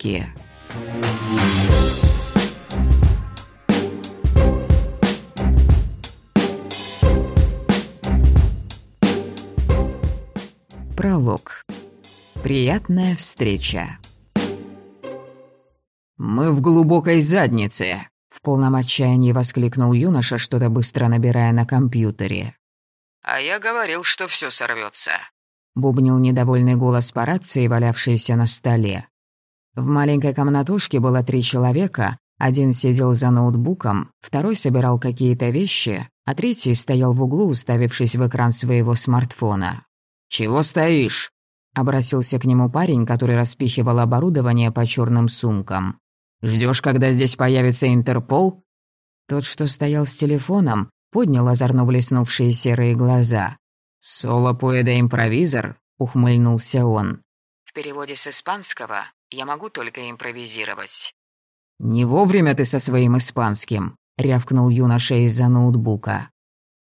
руки. Пролог. Приятная встреча. «Мы в глубокой заднице!» В полном отчаянии воскликнул юноша, что-то быстро набирая на компьютере. «А я говорил, что все сорвется. Бубнил недовольный голос по рации, валявшийся на столе. В маленькой комнатушке было три человека. Один сидел за ноутбуком, второй собирал какие-то вещи, а третий стоял в углу, уставившись в экран своего смартфона. «Чего стоишь?» — обратился к нему парень, который распихивал оборудование по черным сумкам. Ждешь, когда здесь появится Интерпол?» Тот, что стоял с телефоном, поднял озорно блеснувшие серые глаза. «Соло поэда импровизор?» — ухмыльнулся он. «В переводе с испанского я могу только импровизировать». «Не вовремя ты со своим испанским», — рявкнул юноша из-за ноутбука.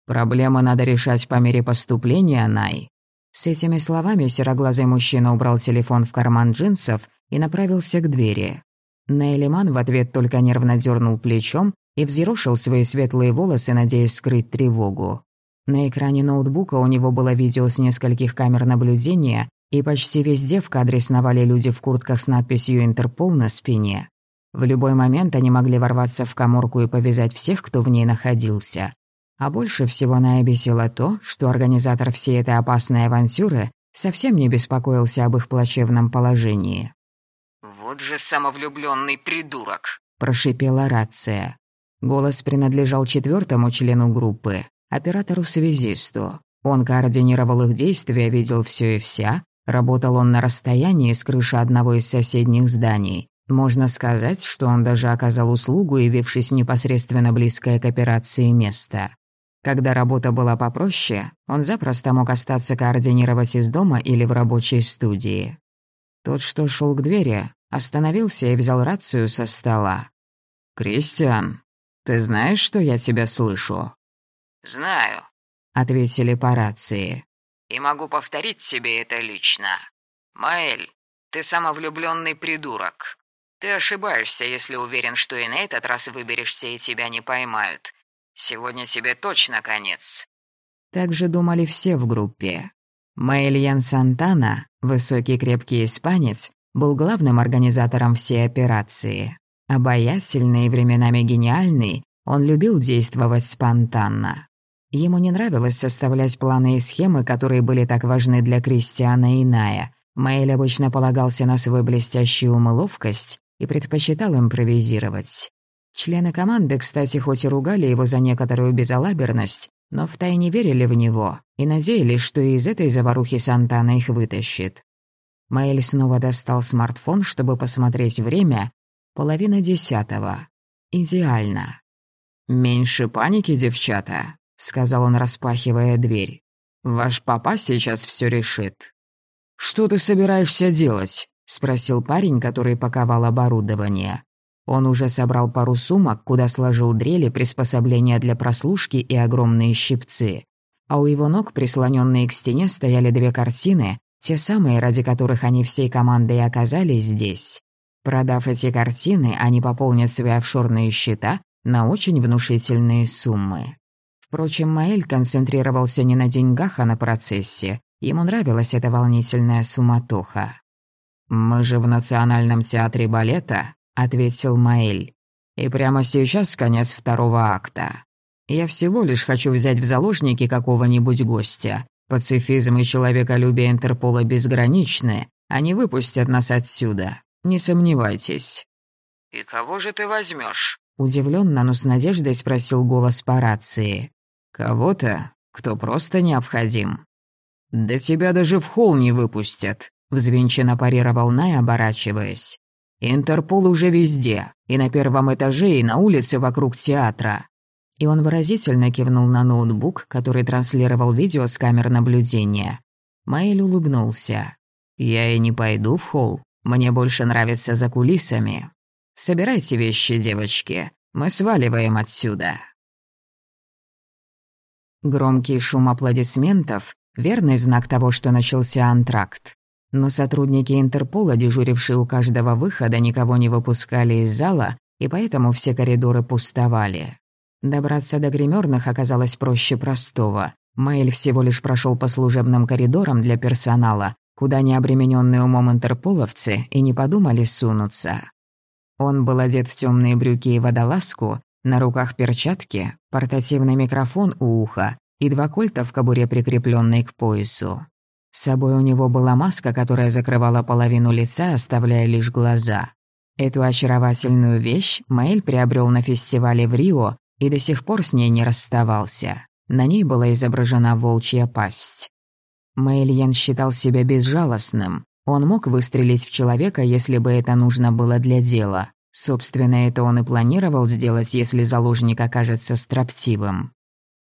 «Проблемы надо решать по мере поступления, Най». С этими словами сероглазый мужчина убрал телефон в карман джинсов и направился к двери. Нейлиман в ответ только нервно дернул плечом и взъерошил свои светлые волосы, надеясь скрыть тревогу. На экране ноутбука у него было видео с нескольких камер наблюдения, и почти везде в кадре сновали люди в куртках с надписью «Интерпол» на спине. В любой момент они могли ворваться в коморку и повязать всех, кто в ней находился. А больше всего Ная бесило то, что организатор всей этой опасной авантюры совсем не беспокоился об их плачевном положении. «Вот же самовлюбленный придурок!» – прошипела рация. Голос принадлежал четвертому члену группы, оператору-связисту. Он координировал их действия, видел все и вся. Работал он на расстоянии с крыши одного из соседних зданий. Можно сказать, что он даже оказал услугу, явившись непосредственно близкое к операции место. Когда работа была попроще, он запросто мог остаться координировать из дома или в рабочей студии. Тот, что шел к двери, Остановился и взял рацию со стола. «Кристиан, ты знаешь, что я тебя слышу?» «Знаю», — ответили по рации. «И могу повторить тебе это лично. Маэль, ты самовлюбленный придурок. Ты ошибаешься, если уверен, что и на этот раз выберешься и тебя не поймают. Сегодня тебе точно конец». Так же думали все в группе. Маэльян Сантана, высокий крепкий испанец, был главным организатором всей операции. Обаятельный и временами гениальный, он любил действовать спонтанно. Ему не нравилось составлять планы и схемы, которые были так важны для Кристиана и Ная. Мэйль обычно полагался на свою блестящую ум и ловкость и предпочитал импровизировать. Члены команды, кстати, хоть и ругали его за некоторую безалаберность, но втайне верили в него и надеялись, что из этой заварухи Сантана их вытащит. Маэль снова достал смартфон, чтобы посмотреть время. Половина десятого. Идеально. «Меньше паники, девчата», — сказал он, распахивая дверь. «Ваш папа сейчас все решит». «Что ты собираешься делать?» — спросил парень, который паковал оборудование. Он уже собрал пару сумок, куда сложил дрели, приспособления для прослушки и огромные щипцы. А у его ног, прислоненные к стене, стояли две картины, те самые, ради которых они всей командой оказались здесь. Продав эти картины, они пополнят свои офшорные счета на очень внушительные суммы. Впрочем, Маэль концентрировался не на деньгах, а на процессе. Ему нравилась эта волнительная суматоха. «Мы же в Национальном театре балета», — ответил Маэль. «И прямо сейчас конец второго акта. Я всего лишь хочу взять в заложники какого-нибудь гостя, Пацифизм и человеколюбие Интерпола безграничны. Они выпустят нас отсюда. Не сомневайтесь». «И кого же ты возьмешь? Удивленно, но с надеждой спросил голос по рации. «Кого-то, кто просто необходим». «Да тебя даже в холл не выпустят», — взвинченно парировал Най, оборачиваясь. «Интерпол уже везде, и на первом этаже, и на улице вокруг театра и он выразительно кивнул на ноутбук, который транслировал видео с камер наблюдения. Мэйл улыбнулся. «Я и не пойду в холл. Мне больше нравится за кулисами. Собирайте вещи, девочки. Мы сваливаем отсюда». Громкий шум аплодисментов — верный знак того, что начался антракт. но сотрудники Интерпола, дежурившие у каждого выхода, никого не выпускали из зала, и поэтому все коридоры пустовали. Добраться до гримерных оказалось проще простого. Мэйль всего лишь прошел по служебным коридорам для персонала, куда необремененные умом интерполовцы и не подумали сунуться. Он был одет в темные брюки и водолазку, на руках перчатки, портативный микрофон у уха и два кольта в кобуре, прикрепленной к поясу. С собой у него была маска, которая закрывала половину лица, оставляя лишь глаза. Эту очаровательную вещь Мэйль приобрел на фестивале в Рио и до сих пор с ней не расставался. На ней была изображена волчья пасть. Мэйльен считал себя безжалостным. Он мог выстрелить в человека, если бы это нужно было для дела. Собственно, это он и планировал сделать, если заложник окажется строптивым.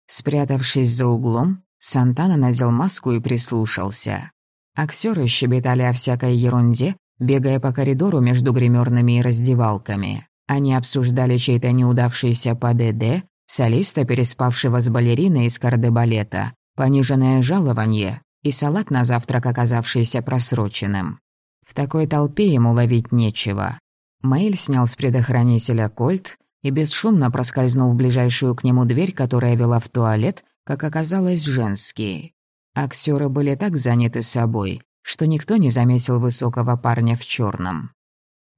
Спрятавшись за углом, Сантана надел маску и прислушался. Актеры щебетали о всякой ерунде, бегая по коридору между гримерными и раздевалками. Они обсуждали чей-то неудавшийся ПДД, солиста, переспавшего с балериной из кардебалета, пониженное жалование и салат на завтрак, оказавшийся просроченным. В такой толпе ему ловить нечего. Мэйль снял с предохранителя кольт и бесшумно проскользнул в ближайшую к нему дверь, которая вела в туалет, как оказалось, женский. Актеры были так заняты собой, что никто не заметил высокого парня в черном.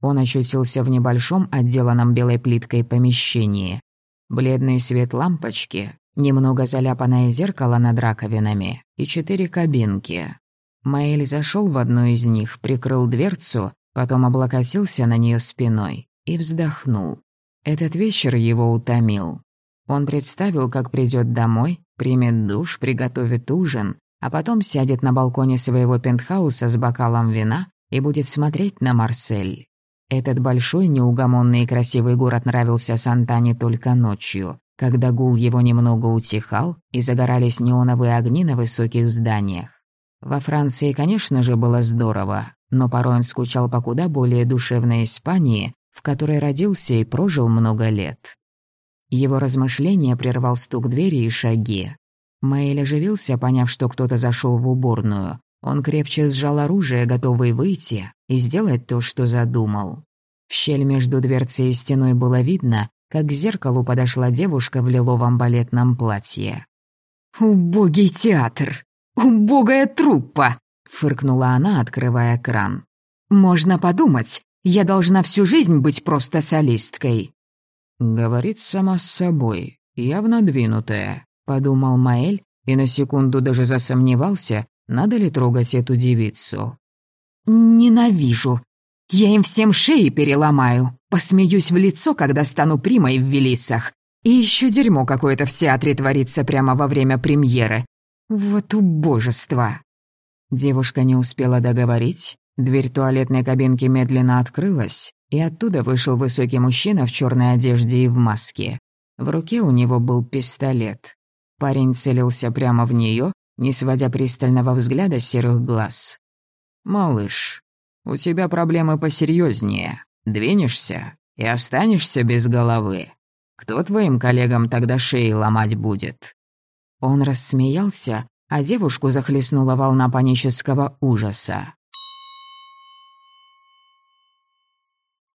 Он очутился в небольшом, отделанном белой плиткой помещении. Бледный свет лампочки, немного заляпанное зеркало над раковинами и четыре кабинки. Маэль зашел в одну из них, прикрыл дверцу, потом облокотился на нее спиной и вздохнул. Этот вечер его утомил. Он представил, как придет домой, примет душ, приготовит ужин, а потом сядет на балконе своего пентхауса с бокалом вина и будет смотреть на Марсель. Этот большой, неугомонный и красивый город нравился Сантане только ночью, когда гул его немного утихал и загорались неоновые огни на высоких зданиях. Во Франции, конечно же, было здорово, но порой он скучал по куда более душевной Испании, в которой родился и прожил много лет. Его размышления прервал стук двери и шаги. Мэйль оживился, поняв, что кто-то зашел в уборную. Он крепче сжал оружие, готовый выйти и сделать то, что задумал. В щель между дверцей и стеной было видно, как к зеркалу подошла девушка в лиловом балетном платье. «Убогий театр! Убогая труппа!» — фыркнула она, открывая кран. «Можно подумать, я должна всю жизнь быть просто солисткой». «Говорит сама с собой, явно двинутая», — подумал Маэль и на секунду даже засомневался, надо ли трогать эту девицу? «Ненавижу. Я им всем шеи переломаю. Посмеюсь в лицо, когда стану примой в Велисах. И еще дерьмо какое-то в театре творится прямо во время премьеры. Вот убожество!» Девушка не успела договорить. Дверь туалетной кабинки медленно открылась, и оттуда вышел высокий мужчина в черной одежде и в маске. В руке у него был пистолет. Парень целился прямо в нее, не сводя пристального взгляда серых глаз. «Малыш, у тебя проблемы посерьезнее. Двинешься и останешься без головы. Кто твоим коллегам тогда шеи ломать будет?» Он рассмеялся, а девушку захлестнула волна панического ужаса.